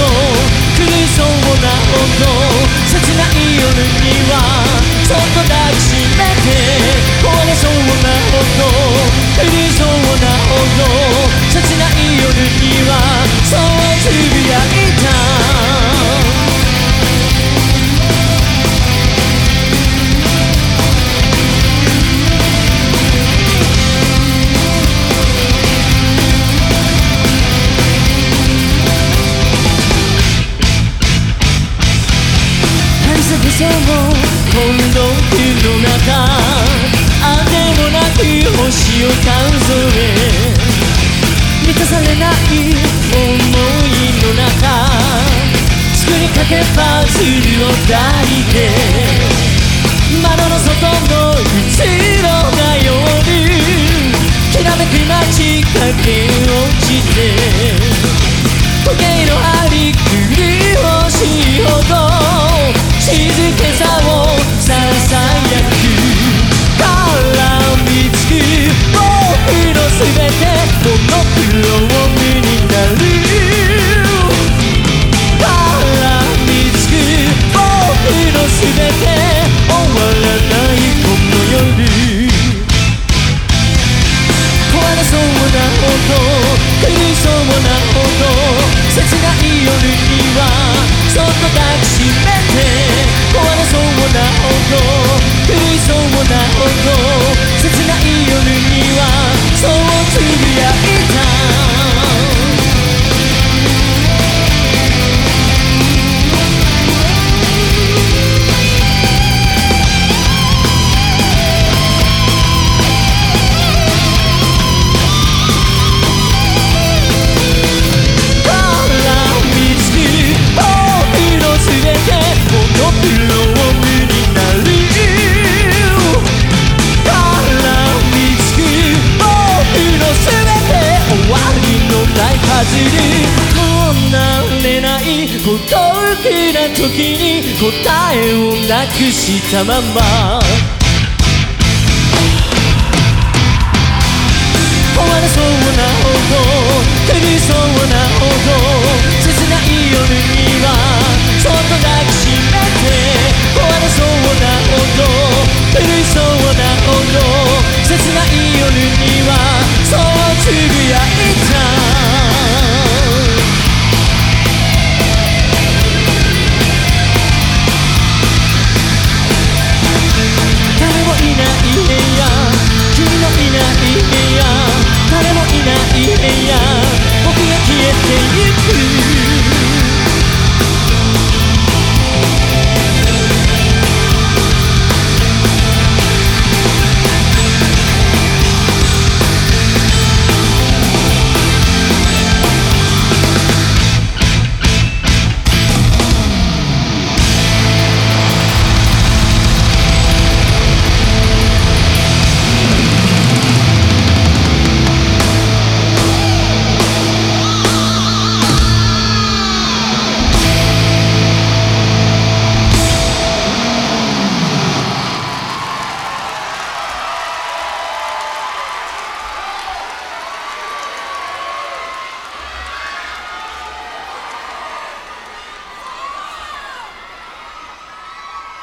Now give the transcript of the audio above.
と狂いそう。な音切ない夜にはちょっと抱きしめ車も混んどの中あてもなく星を数え満たされない思いの中作りかけパズルを抱いて窓の外のうちのそっと抱きしめて壊れそうな音狂いそうな音な時に答えをなくしたまま君のいない部屋。誰もいない部屋。僕が